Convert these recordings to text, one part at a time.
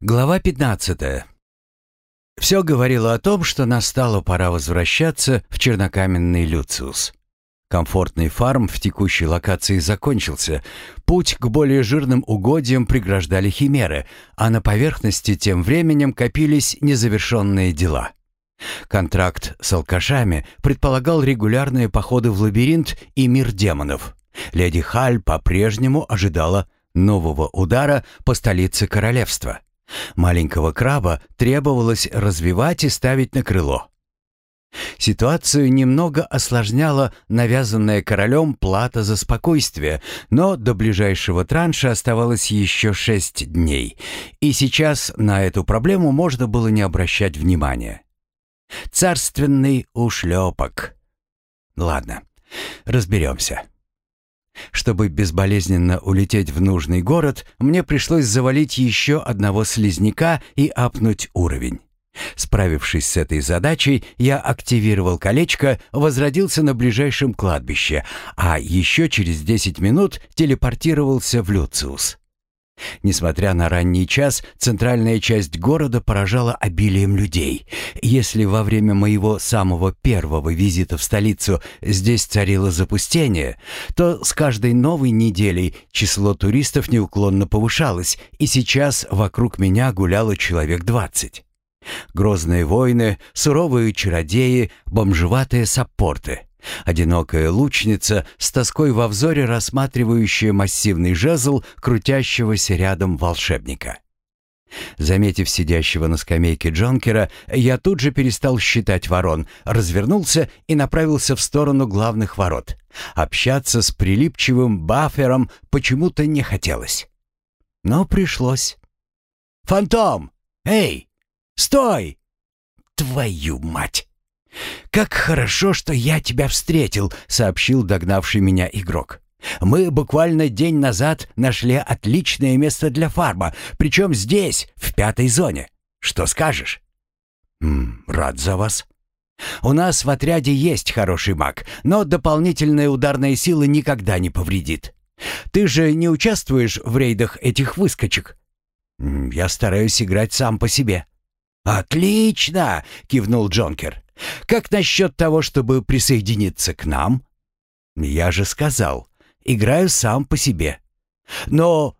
Глава 15. Все говорило о том, что настала пора возвращаться в чернокаменный Люциус. Комфортный фарм в текущей локации закончился. Путь к более жирным угодьям преграждали химеры, а на поверхности тем временем копились незавершенные дела. Контракт с алкашами предполагал регулярные походы в лабиринт и мир демонов. Леди Халь по-прежнему ожидала нового удара по столице королевства. Маленького краба требовалось развивать и ставить на крыло. Ситуацию немного осложняла навязанная королем плата за спокойствие, но до ближайшего транша оставалось еще шесть дней, и сейчас на эту проблему можно было не обращать внимания. Царственный ушлепок. Ладно, разберемся. Чтобы безболезненно улететь в нужный город, мне пришлось завалить еще одного слизняка и апнуть уровень. Справившись с этой задачей, я активировал колечко, возродился на ближайшем кладбище, а еще через 10 минут телепортировался в Люциус. Несмотря на ранний час, центральная часть города поражала обилием людей. Если во время моего самого первого визита в столицу здесь царило запустение, то с каждой новой неделей число туристов неуклонно повышалось, и сейчас вокруг меня гуляло человек двадцать. Грозные воины, суровые чародеи, бомжеватые саппорты — Одинокая лучница с тоской во взоре рассматривающая массивный жезл крутящегося рядом волшебника. Заметив сидящего на скамейке Джонкера, я тут же перестал считать ворон, развернулся и направился в сторону главных ворот. Общаться с прилипчивым бафером почему-то не хотелось. Но пришлось. «Фантом! Эй! Стой! Твою мать!» «Как хорошо, что я тебя встретил», — сообщил догнавший меня игрок. «Мы буквально день назад нашли отличное место для фарма, причем здесь, в пятой зоне. Что скажешь?» «М «Рад за вас». «У нас в отряде есть хороший маг, но дополнительная ударная сила никогда не повредит. Ты же не участвуешь в рейдах этих выскочек?» «Я стараюсь играть сам по себе». «Отлично!» — кивнул Джонкер. Как насчет того, чтобы присоединиться к нам? Я же сказал, играю сам по себе. Но,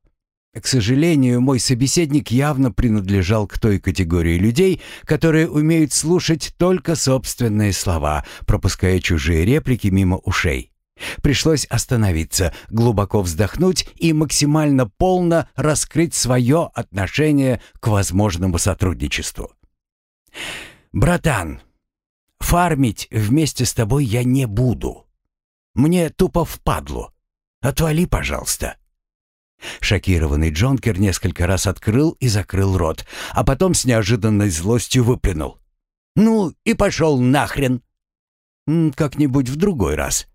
к сожалению, мой собеседник явно принадлежал к той категории людей, которые умеют слушать только собственные слова, пропуская чужие реплики мимо ушей. Пришлось остановиться, глубоко вздохнуть и максимально полно раскрыть свое отношение к возможному сотрудничеству. «Братан, Фармить вместе с тобой я не буду. Мне тупо впадлу. Отвали, пожалуйста». Шокированный Джонкер несколько раз открыл и закрыл рот, а потом с неожиданной злостью выплюнул. «Ну и пошел нахрен!» «Как-нибудь в другой раз».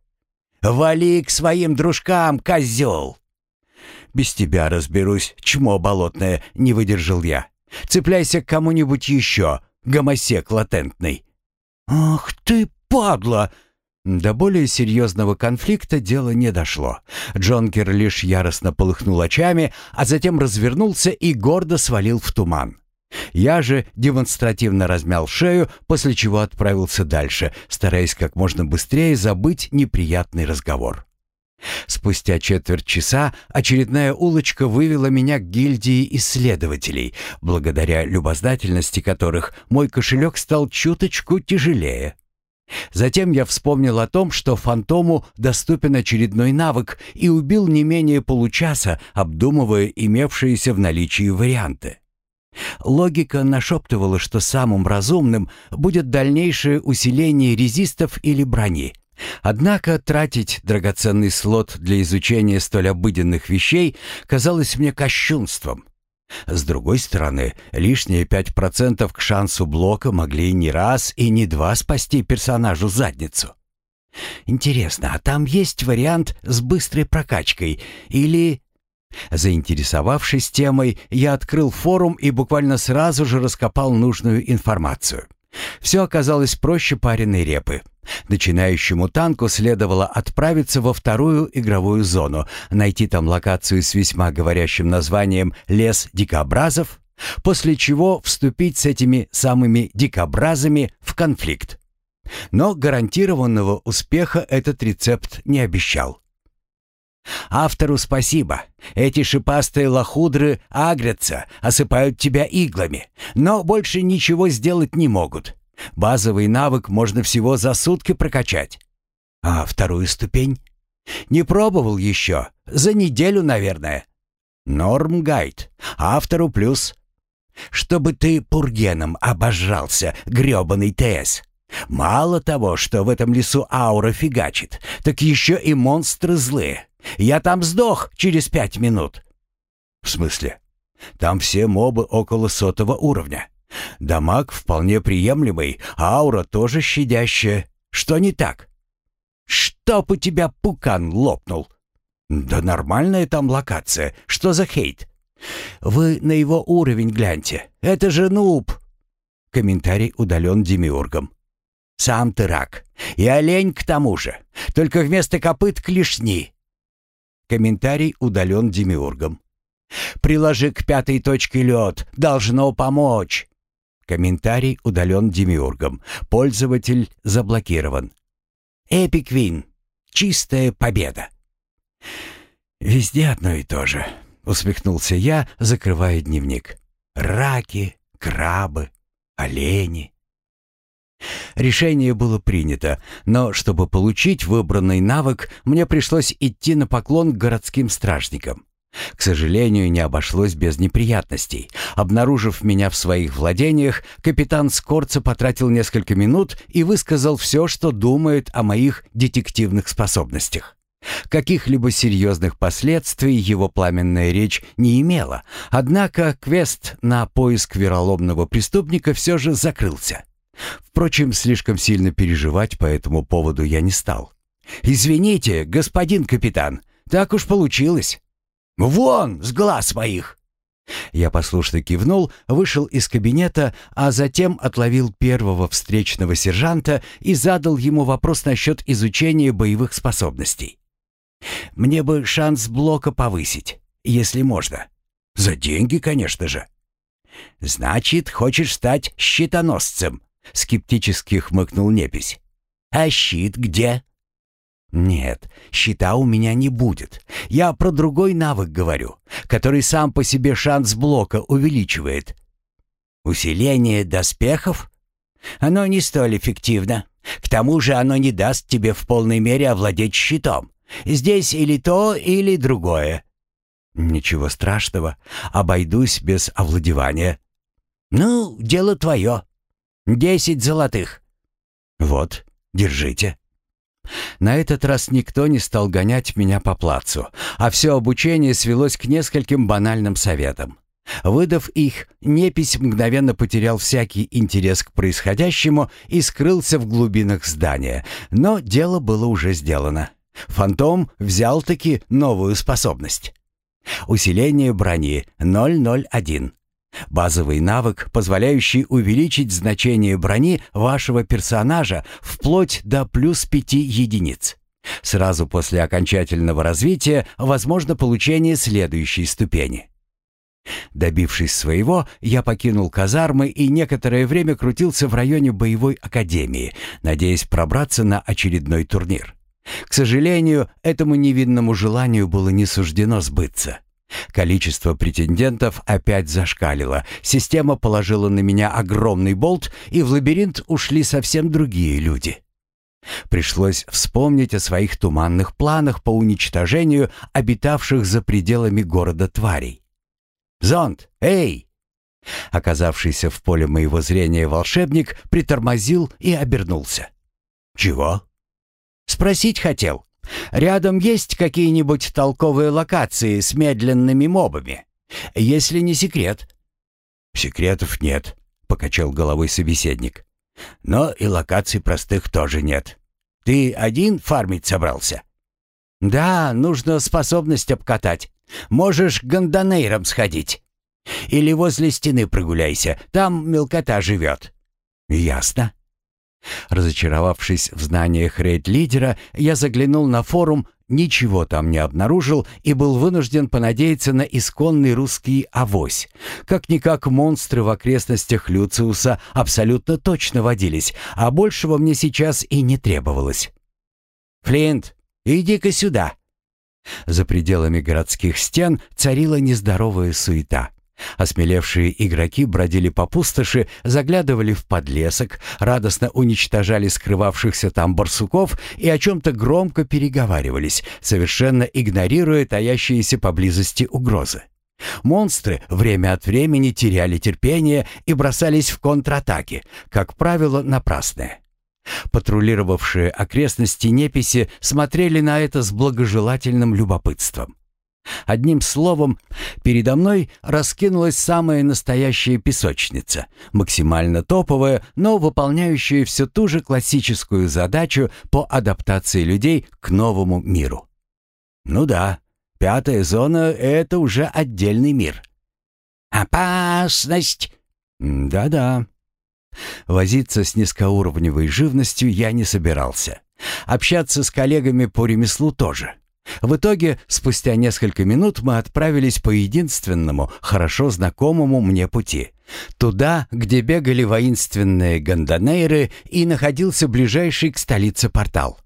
«Вали к своим дружкам, козел!» «Без тебя разберусь, чмо болотное», — не выдержал я. «Цепляйся к кому-нибудь еще, гомосек латентный». «Ах ты, падла!» До более серьезного конфликта дело не дошло. Джонкер лишь яростно полыхнул очами, а затем развернулся и гордо свалил в туман. Я же демонстративно размял шею, после чего отправился дальше, стараясь как можно быстрее забыть неприятный разговор. Спустя четверть часа очередная улочка вывела меня к гильдии исследователей, благодаря любознательности которых мой кошелек стал чуточку тяжелее. Затем я вспомнил о том, что фантому доступен очередной навык и убил не менее получаса, обдумывая имевшиеся в наличии варианты. Логика нашептывала, что самым разумным будет дальнейшее усиление резистов или брони – Однако тратить драгоценный слот для изучения столь обыденных вещей казалось мне кощунством. С другой стороны, лишние пять процентов к шансу блока могли не раз и не два спасти персонажу задницу. Интересно, а там есть вариант с быстрой прокачкой или... Заинтересовавшись темой, я открыл форум и буквально сразу же раскопал нужную информацию. Все оказалось проще пареной репы. Начинающему танку следовало отправиться во вторую игровую зону, найти там локацию с весьма говорящим названием «Лес дикобразов», после чего вступить с этими самыми дикобразами в конфликт. Но гарантированного успеха этот рецепт не обещал. Автору спасибо. Эти шипастые лохудры агрятся, осыпают тебя иглами, но больше ничего сделать не могут. Базовый навык можно всего за сутки прокачать. А вторую ступень? Не пробовал еще. За неделю, наверное. Норм гайд. Автору плюс. Чтобы ты пургеном обожрался, грёбаный ТС. Мало того, что в этом лесу аура фигачит, так еще и монстры злые. Я там сдох через пять минут». «В смысле? Там все мобы около сотого уровня. Дамаг вполне приемлемый, аура тоже щадящая. Что не так?» «Чтоб у тебя пукан лопнул!» «Да нормальная там локация. Что за хейт?» «Вы на его уровень гляньте. Это же нуб!» Комментарий удален демиургом. «Сам ты рак. И олень к тому же. Только вместо копыт клешни. Комментарий удален демиургом. «Приложи к пятой точке лед. Должно помочь». Комментарий удален демиургом. Пользователь заблокирован. «Эпик Вин. Чистая победа». «Везде одно и то же», — усмехнулся я, закрывая дневник. «Раки, крабы, олени, Решение было принято, но чтобы получить выбранный навык, мне пришлось идти на поклон к городским стражникам. К сожалению, не обошлось без неприятностей. Обнаружив меня в своих владениях, капитан Скорца потратил несколько минут и высказал все, что думает о моих детективных способностях. Каких-либо серьезных последствий его пламенная речь не имела, однако квест на поиск вероломного преступника все же закрылся. Впрочем, слишком сильно переживать по этому поводу я не стал. «Извините, господин капитан, так уж получилось. Вон, с глаз моих!» Я послушно кивнул, вышел из кабинета, а затем отловил первого встречного сержанта и задал ему вопрос насчет изучения боевых способностей. «Мне бы шанс блока повысить, если можно. За деньги, конечно же». «Значит, хочешь стать щитоносцем?» — скептически хмыкнул Непись. «А щит где?» «Нет, щита у меня не будет. Я про другой навык говорю, который сам по себе шанс блока увеличивает». «Усиление доспехов? Оно не столь эффективно. К тому же оно не даст тебе в полной мере овладеть щитом. Здесь или то, или другое». «Ничего страшного. Обойдусь без овладевания». «Ну, дело твое. Десять золотых». «Вот, держите». На этот раз никто не стал гонять меня по плацу, а все обучение свелось к нескольким банальным советам. Выдав их, Непись мгновенно потерял всякий интерес к происходящему и скрылся в глубинах здания, но дело было уже сделано. Фантом взял-таки новую способность. Усиление брони 001. Базовый навык, позволяющий увеличить значение брони вашего персонажа вплоть до плюс 5 единиц. Сразу после окончательного развития возможно получение следующей ступени. Добившись своего, я покинул казармы и некоторое время крутился в районе боевой академии, надеясь пробраться на очередной турнир. К сожалению, этому невинному желанию было не суждено сбыться. Количество претендентов опять зашкалило. Система положила на меня огромный болт, и в лабиринт ушли совсем другие люди. Пришлось вспомнить о своих туманных планах по уничтожению обитавших за пределами города тварей. «Зонд! Эй!» Оказавшийся в поле моего зрения волшебник притормозил и обернулся. «Чего?» «Спросить хотел. Рядом есть какие-нибудь толковые локации с медленными мобами? Если не секрет». «Секретов нет», — покачал головой собеседник. «Но и локаций простых тоже нет. Ты один фармить собрался?» «Да, нужно способность обкатать. Можешь гондонейром сходить. Или возле стены прогуляйся, там мелкота живет». «Ясно. Разочаровавшись в знаниях рейд-лидера, я заглянул на форум ничего там не обнаружил и был вынужден понадеяться на исконный русский авось. Как-никак монстры в окрестностях Люциуса абсолютно точно водились, а большего мне сейчас и не требовалось. «Флинт, иди-ка сюда!» За пределами городских стен царила нездоровая суета. Осмелевшие игроки бродили по пустоши, заглядывали в подлесок, радостно уничтожали скрывавшихся там барсуков и о чем-то громко переговаривались, совершенно игнорируя таящиеся поблизости угрозы. Монстры время от времени теряли терпение и бросались в контратаки, как правило, напрасные. Патрулировавшие окрестности неписи смотрели на это с благожелательным любопытством. Одним словом, передо мной раскинулась самая настоящая песочница, максимально топовая, но выполняющая всю ту же классическую задачу по адаптации людей к новому миру. Ну да, пятая зона — это уже отдельный мир. «Опасность!» «Да-да». Возиться с низкоуровневой живностью я не собирался. Общаться с коллегами по ремеслу тоже. В итоге, спустя несколько минут мы отправились по единственному, хорошо знакомому мне пути. Туда, где бегали воинственные гондонейры и находился ближайший к столице портал.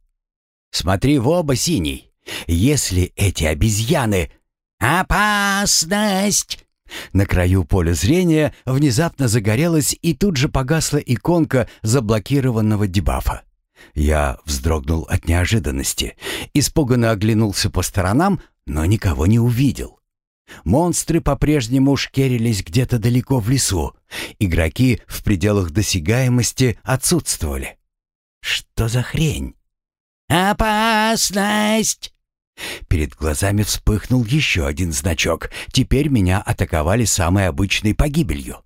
«Смотри в оба, синий! Если эти обезьяны...» «Опасность!» На краю поля зрения внезапно загорелась и тут же погасла иконка заблокированного дебафа. Я вздрогнул от неожиданности, испуганно оглянулся по сторонам, но никого не увидел. Монстры по-прежнему шкерились где-то далеко в лесу. Игроки в пределах досягаемости отсутствовали. Что за хрень? «Опасность!» Перед глазами вспыхнул еще один значок. Теперь меня атаковали самой обычной погибелью.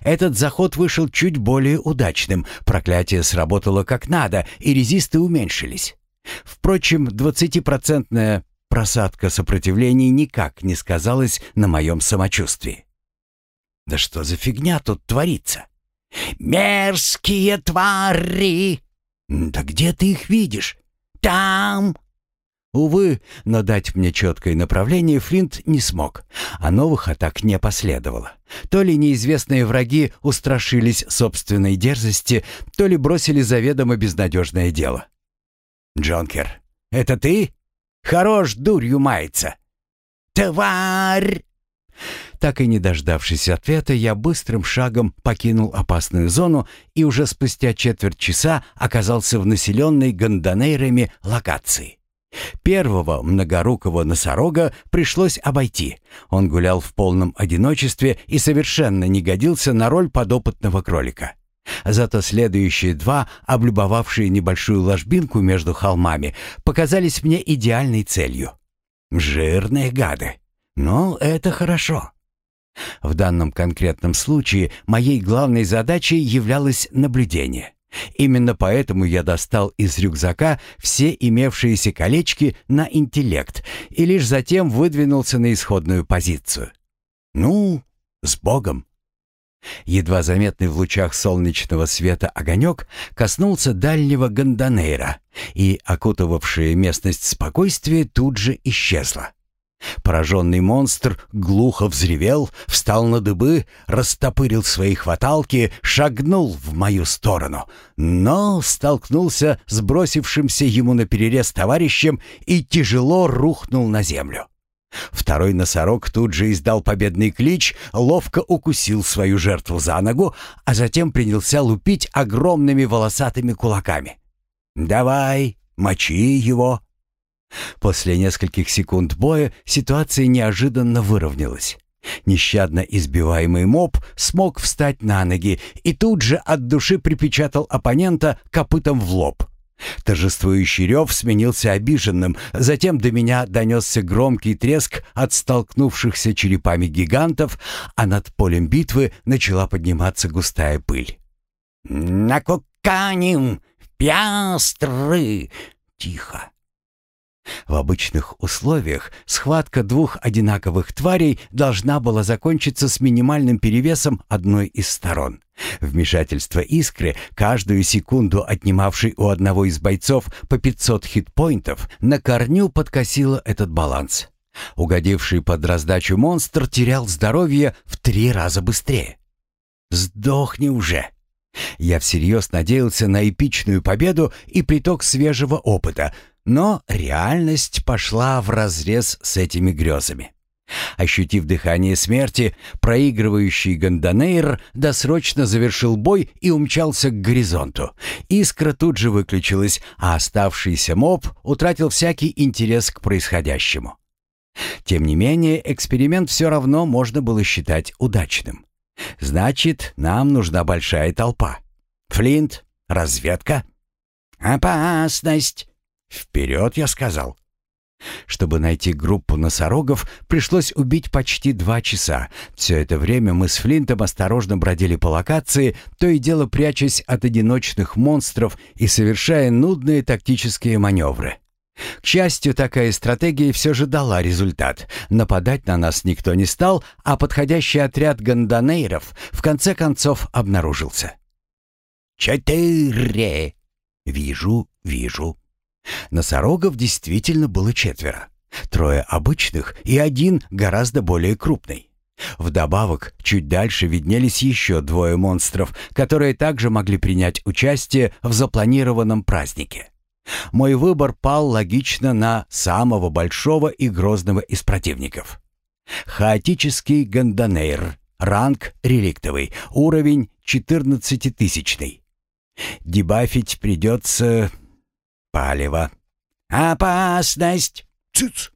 Этот заход вышел чуть более удачным, проклятие сработало как надо, и резисты уменьшились. Впрочем, двадцатипроцентная просадка сопротивлений никак не сказалась на моем самочувствии. Да что за фигня тут творится? «Мерзкие твари!» «Да где ты их видишь?» «Там!» Увы, но дать мне четкое направление Флинт не смог, а новых атак не последовало. То ли неизвестные враги устрашились собственной дерзости, то ли бросили заведомо безнадежное дело. «Джонкер, это ты? Хорош дурью мается!» «Тварь!» Так и не дождавшись ответа, я быстрым шагом покинул опасную зону и уже спустя четверть часа оказался в населенной гондонейрами локации. Первого многорукого носорога пришлось обойти. Он гулял в полном одиночестве и совершенно не годился на роль подопытного кролика. Зато следующие два, облюбовавшие небольшую ложбинку между холмами, показались мне идеальной целью. Жирные гады. Но это хорошо. В данном конкретном случае моей главной задачей являлось наблюдение. Именно поэтому я достал из рюкзака все имевшиеся колечки на интеллект и лишь затем выдвинулся на исходную позицию. Ну, с Богом. Едва заметный в лучах солнечного света огонек коснулся дальнего Гандонейра, и окутывавшая местность спокойствие тут же исчезло. Пораженный монстр глухо взревел, встал на дыбы, растопырил свои хваталки, шагнул в мою сторону, но столкнулся с бросившимся ему на перерез товарищем и тяжело рухнул на землю. Второй носорог тут же издал победный клич, ловко укусил свою жертву за ногу, а затем принялся лупить огромными волосатыми кулаками. «Давай, мочи его!» После нескольких секунд боя ситуация неожиданно выровнялась. Нещадно избиваемый моб смог встать на ноги и тут же от души припечатал оппонента копытом в лоб. Торжествующий рев сменился обиженным, затем до меня донесся громкий треск от столкнувшихся черепами гигантов, а над полем битвы начала подниматься густая пыль. «Накуканим! Пястры!» «Тихо! В обычных условиях схватка двух одинаковых тварей должна была закончиться с минимальным перевесом одной из сторон. Вмешательство искры, каждую секунду отнимавшей у одного из бойцов по 500 хитпоинтов, на корню подкосило этот баланс. Угодивший под раздачу монстр терял здоровье в три раза быстрее. «Сдохни уже!» Я всерьез надеялся на эпичную победу и приток свежего опыта, но реальность пошла вразрез с этими грезами. Ощутив дыхание смерти, проигрывающий Ганданейр досрочно завершил бой и умчался к горизонту. Искра тут же выключилась, а оставшийся моб утратил всякий интерес к происходящему. Тем не менее, эксперимент все равно можно было считать удачным. Значит, нам нужна большая толпа. Флинт, разведка. Опасность. Вперед, я сказал. Чтобы найти группу носорогов, пришлось убить почти два часа. Все это время мы с Флинтом осторожно бродили по локации, то и дело прячась от одиночных монстров и совершая нудные тактические маневры. К счастью, такая стратегия все же дала результат. Нападать на нас никто не стал, а подходящий отряд гандонейров в конце концов обнаружился. «Четыре!» «Вижу, вижу». Носорогов действительно было четверо. Трое обычных и один гораздо более крупный. Вдобавок, чуть дальше виднелись еще двое монстров, которые также могли принять участие в запланированном празднике. Мой выбор пал логично на самого большого и грозного из противников. Хаотический Ганданейр, ранг реликтовый, уровень 14-тысячный. Дебафить придется... Палево. «Опасность!» «Цыц!»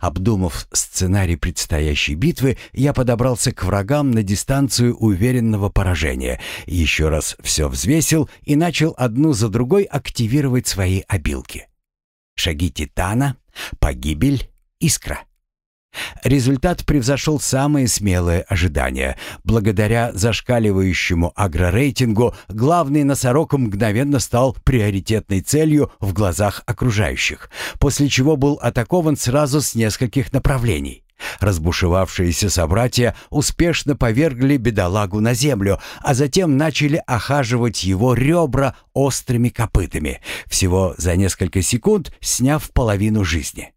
Обдумав сценарий предстоящей битвы, я подобрался к врагам на дистанцию уверенного поражения, еще раз все взвесил и начал одну за другой активировать свои обилки. Шаги Титана, погибель, искра. Результат превзошел самые смелые ожидания. Благодаря зашкаливающему агрорейтингу главный носорог мгновенно стал приоритетной целью в глазах окружающих, после чего был атакован сразу с нескольких направлений. Разбушевавшиеся собратья успешно повергли бедолагу на землю, а затем начали охаживать его ребра острыми копытами, всего за несколько секунд сняв половину жизни.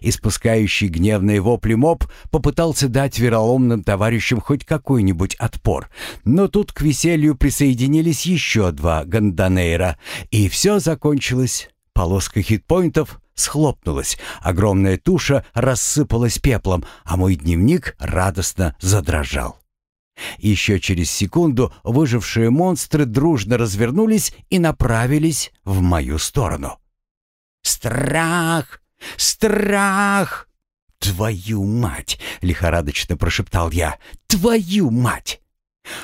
Испускающий гневные вопли моб попытался дать вероломным товарищам хоть какой-нибудь отпор, но тут к веселью присоединились еще два гандонейра, и все закончилось. Полоска хитпоинтов схлопнулась, огромная туша рассыпалась пеплом, а мой дневник радостно задрожал. Еще через секунду выжившие монстры дружно развернулись и направились в мою сторону. «Страх!» Страх!» «Твою мать!» — лихорадочно прошептал я. «Твою мать!»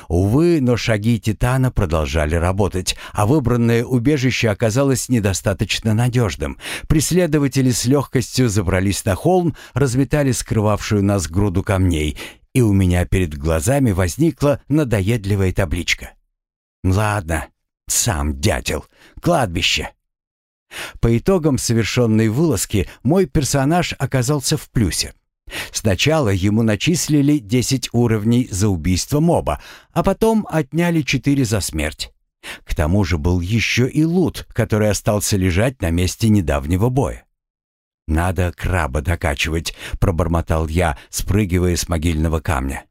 Увы, но шаги Титана продолжали работать, а выбранное убежище оказалось недостаточно надежным. Преследователи с легкостью забрались на холм, разметали скрывавшую нас груду камней, и у меня перед глазами возникла надоедливая табличка. «Ладно, сам дятел, кладбище». По итогам совершенной вылазки мой персонаж оказался в плюсе. Сначала ему начислили 10 уровней за убийство моба, а потом отняли 4 за смерть. К тому же был еще и лут, который остался лежать на месте недавнего боя. «Надо краба докачивать», — пробормотал я, спрыгивая с могильного камня.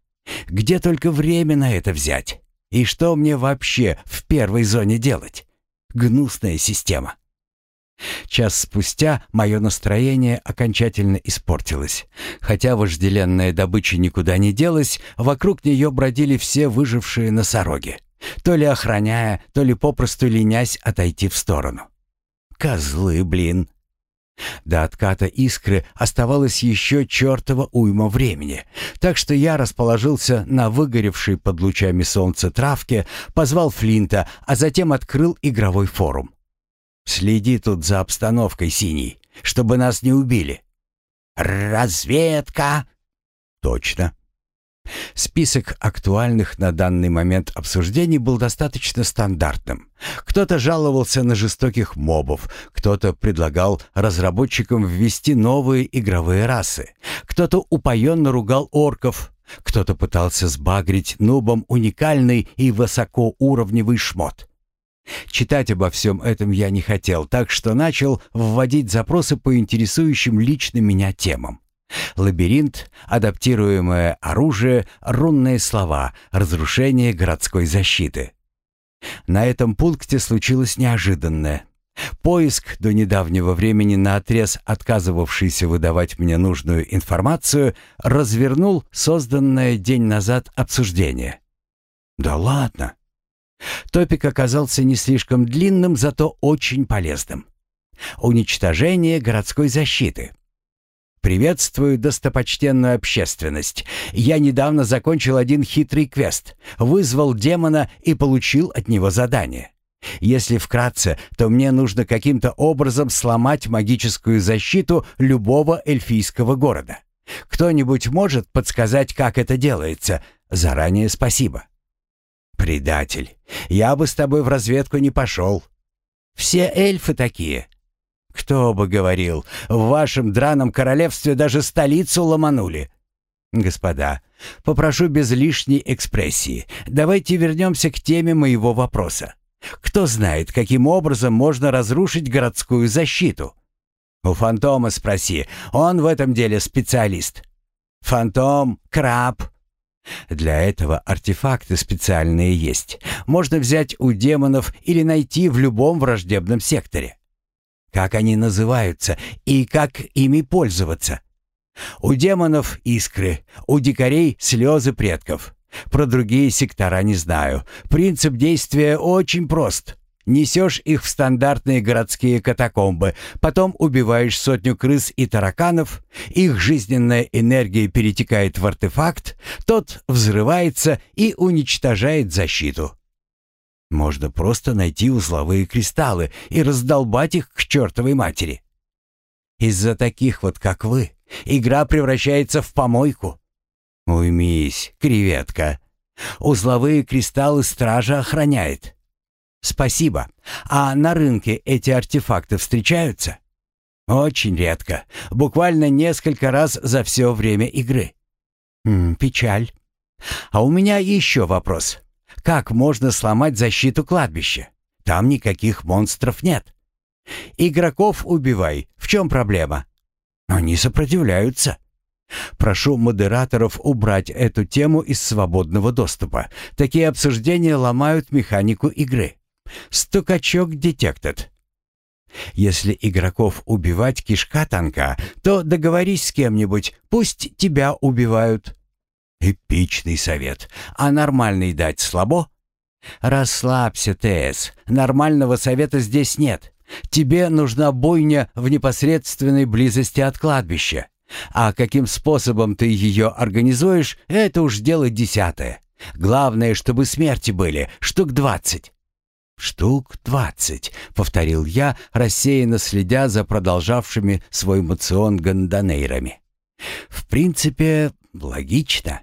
«Где только время на это взять? И что мне вообще в первой зоне делать? Гнусная система». Час спустя мое настроение окончательно испортилось. Хотя вожделенная добыча никуда не делась, вокруг нее бродили все выжившие носороги, то ли охраняя, то ли попросту ленясь отойти в сторону. Козлы, блин! До отката искры оставалось еще чертова уйма времени, так что я расположился на выгоревшей под лучами солнца травке, позвал Флинта, а затем открыл игровой форум. Следи тут за обстановкой, Синий, чтобы нас не убили». «Разведка!» «Точно». Список актуальных на данный момент обсуждений был достаточно стандартным. Кто-то жаловался на жестоких мобов, кто-то предлагал разработчикам ввести новые игровые расы, кто-то упоенно ругал орков, кто-то пытался сбагрить нубом уникальный и высокоуровневый шмот. Читать обо всем этом я не хотел, так что начал вводить запросы по интересующим лично меня темам. Лабиринт, адаптируемое оружие, рунные слова, разрушение городской защиты. На этом пункте случилось неожиданное. Поиск, до недавнего времени наотрез отказывавшийся выдавать мне нужную информацию, развернул созданное день назад обсуждение. «Да ладно!» Топик оказался не слишком длинным, зато очень полезным. Уничтожение городской защиты. «Приветствую достопочтенную общественность. Я недавно закончил один хитрый квест, вызвал демона и получил от него задание. Если вкратце, то мне нужно каким-то образом сломать магическую защиту любого эльфийского города. Кто-нибудь может подсказать, как это делается? Заранее спасибо». «Предатель, я бы с тобой в разведку не пошел. Все эльфы такие». «Кто бы говорил, в вашем драном королевстве даже столицу ломанули». «Господа, попрошу без лишней экспрессии. Давайте вернемся к теме моего вопроса. Кто знает, каким образом можно разрушить городскую защиту?» «У фантома спроси, он в этом деле специалист». «Фантом, краб, для этого артефакты специальные есть. Можно взять у демонов или найти в любом враждебном секторе. Как они называются и как ими пользоваться? У демонов искры, у дикарей слезы предков. Про другие сектора не знаю. Принцип действия очень прост. Несешь их в стандартные городские катакомбы, потом убиваешь сотню крыс и тараканов, их жизненная энергия перетекает в артефакт, тот взрывается и уничтожает защиту. Можно просто найти узловые кристаллы и раздолбать их к чертовой матери. Из-за таких вот, как вы, игра превращается в помойку. Уймись, креветка. Узловые кристаллы стража охраняет. Спасибо. А на рынке эти артефакты встречаются? Очень редко. Буквально несколько раз за все время игры. М -м, печаль. А у меня еще вопрос. Как можно сломать защиту кладбища? Там никаких монстров нет. Игроков убивай. В чем проблема? Они сопротивляются. Прошу модераторов убрать эту тему из свободного доступа. Такие обсуждения ломают механику игры. Стукачок детектед. Если игроков убивать кишка танка, то договорись с кем-нибудь, пусть тебя убивают. Эпичный совет. А нормальный дать слабо? Расслабься, ТС. Нормального совета здесь нет. Тебе нужна бойня в непосредственной близости от кладбища. А каким способом ты ее организуешь, это уж дело десятое. Главное, чтобы смерти были, штук двадцать. «Штук двадцать», — повторил я, рассеянно следя за продолжавшими свой мацион гондонейрами. «В принципе, логично».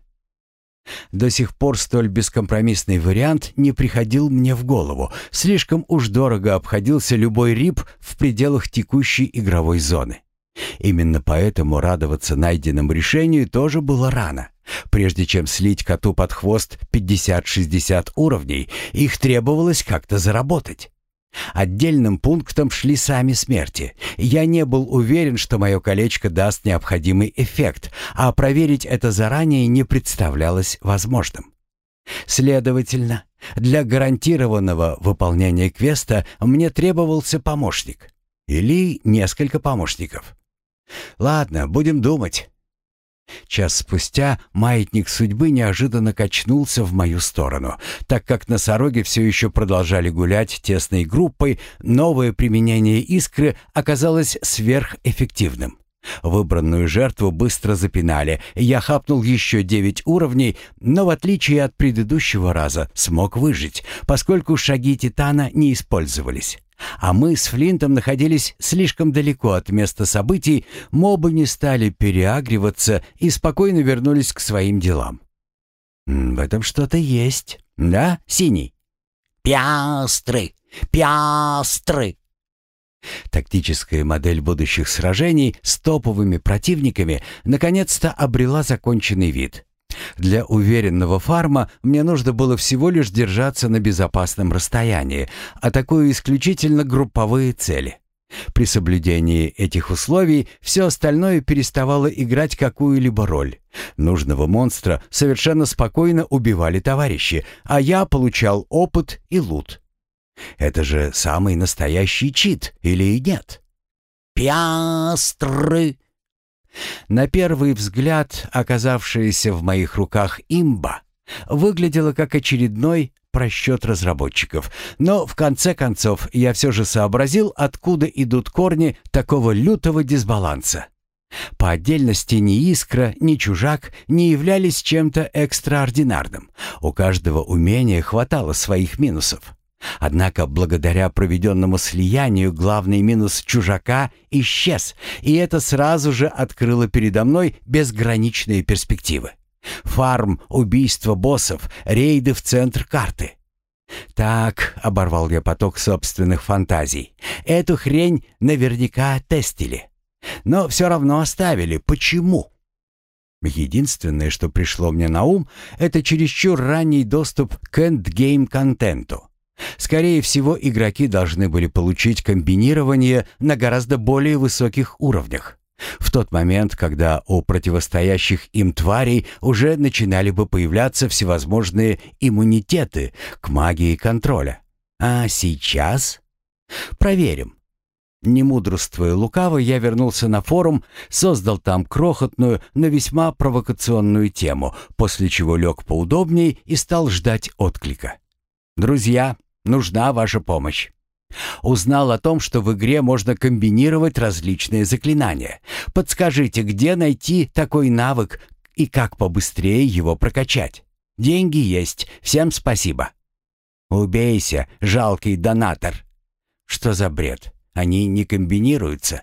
До сих пор столь бескомпромиссный вариант не приходил мне в голову. Слишком уж дорого обходился любой рип в пределах текущей игровой зоны. Именно поэтому радоваться найденному решению тоже было рано. Прежде чем слить коту под хвост 50-60 уровней, их требовалось как-то заработать. Отдельным пунктом шли сами смерти. Я не был уверен, что мое колечко даст необходимый эффект, а проверить это заранее не представлялось возможным. Следовательно, для гарантированного выполнения квеста мне требовался помощник. Или несколько помощников. Ладно, будем думать. Час спустя маятник судьбы неожиданно качнулся в мою сторону. Так как носороги все еще продолжали гулять тесной группой, новое применение искры оказалось сверхэффективным. Выбранную жертву быстро запинали. Я хапнул еще девять уровней, но в отличие от предыдущего раза смог выжить, поскольку шаги Титана не использовались. А мы с Флинтом находились слишком далеко от места событий, мобы не стали переагриваться и спокойно вернулись к своим делам. В этом что-то есть. Да, синий? Пястры! Пястры! Тактическая модель будущих сражений с топовыми противниками наконец-то обрела законченный вид. Для уверенного фарма мне нужно было всего лишь держаться на безопасном расстоянии, атакуя исключительно групповые цели. При соблюдении этих условий все остальное переставало играть какую-либо роль. Нужного монстра совершенно спокойно убивали товарищи, а я получал опыт и лут. Это же самый настоящий чит, или и нет? «Пястры!» На первый взгляд, оказавшаяся в моих руках имба, выглядела как очередной просчет разработчиков. Но в конце концов я все же сообразил, откуда идут корни такого лютого дисбаланса. По отдельности ни Искра, ни Чужак не являлись чем-то экстраординарным. У каждого умения хватало своих минусов. Однако благодаря проведенному слиянию главный минус чужака исчез, и это сразу же открыло передо мной безграничные перспективы. Фарм, убийство боссов, рейды в центр карты. «Так», — оборвал я поток собственных фантазий, — «эту хрень наверняка тестили. Но все равно оставили. Почему?» Единственное, что пришло мне на ум, это чересчур ранний доступ к эндгейм-контенту. Скорее всего, игроки должны были получить комбинирование на гораздо более высоких уровнях. В тот момент, когда у противостоящих им тварей уже начинали бы появляться всевозможные иммунитеты к магии контроля. А сейчас? Проверим. Не мудрствуя лукаво, я вернулся на форум, создал там крохотную, но весьма провокационную тему, после чего лег поудобней и стал ждать отклика. «Друзья, нужна ваша помощь. Узнал о том, что в игре можно комбинировать различные заклинания. Подскажите, где найти такой навык и как побыстрее его прокачать? Деньги есть, всем спасибо. Убейся, жалкий донатор. Что за бред? Они не комбинируются.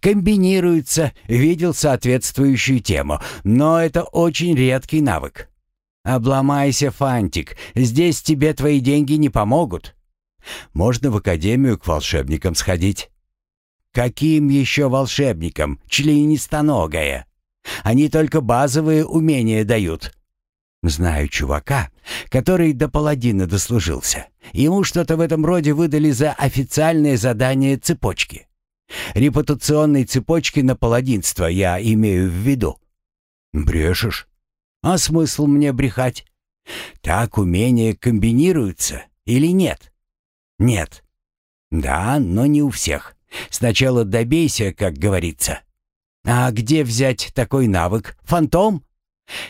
Комбинируются, видел соответствующую тему, но это очень редкий навык. Обломайся, Фантик, здесь тебе твои деньги не помогут. Можно в академию к волшебникам сходить. Каким еще волшебникам, членистоногая? Они только базовые умения дают. Знаю чувака, который до паладина дослужился. Ему что-то в этом роде выдали за официальное задание цепочки. Репутационной цепочки на паладинство я имею в виду. Брешешь? А смысл мне брехать? Так умения комбинируются или нет? Нет. Да, но не у всех. Сначала добейся, как говорится. А где взять такой навык? Фантом?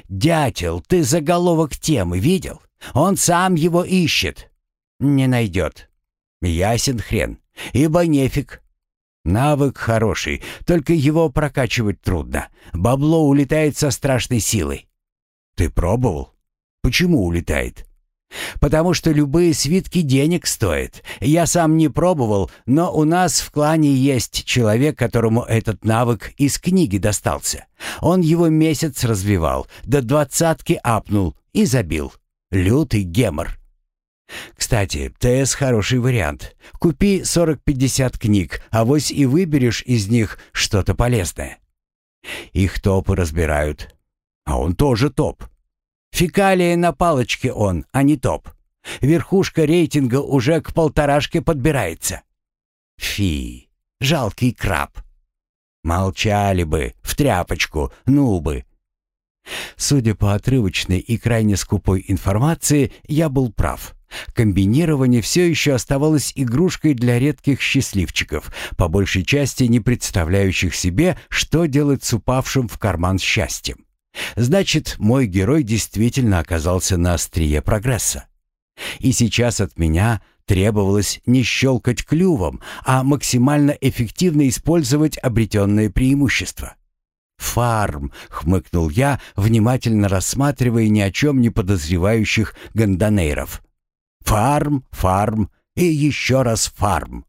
Дятел, ты заголовок темы видел? Он сам его ищет. Не найдет. Ясен хрен. Ибо нефиг. Навык хороший, только его прокачивать трудно. Бабло улетает со страшной силой. Ты пробовал? Почему улетает? Потому что любые свитки денег стоят. Я сам не пробовал, но у нас в клане есть человек, которому этот навык из книги достался. Он его месяц развивал, до двадцатки апнул и забил. Лютый гемор. Кстати, ТС хороший вариант. Купи 40-50 книг, а вось и выберешь из них что-то полезное. Их топы разбирают. А он тоже топ. Фекалия на палочке он, а не топ. Верхушка рейтинга уже к полторашке подбирается. Фи, жалкий краб. Молчали бы, в тряпочку, ну бы. Судя по отрывочной и крайне скупой информации, я был прав. Комбинирование все еще оставалось игрушкой для редких счастливчиков, по большей части не представляющих себе, что делать с упавшим в карман счастьем. Значит, мой герой действительно оказался на острие прогресса. И сейчас от меня требовалось не щелкать клювом, а максимально эффективно использовать обретенное преимущество. «Фарм», — хмыкнул я, внимательно рассматривая ни о чем не подозревающих гондонейров. «Фарм, фарм и еще раз фарм».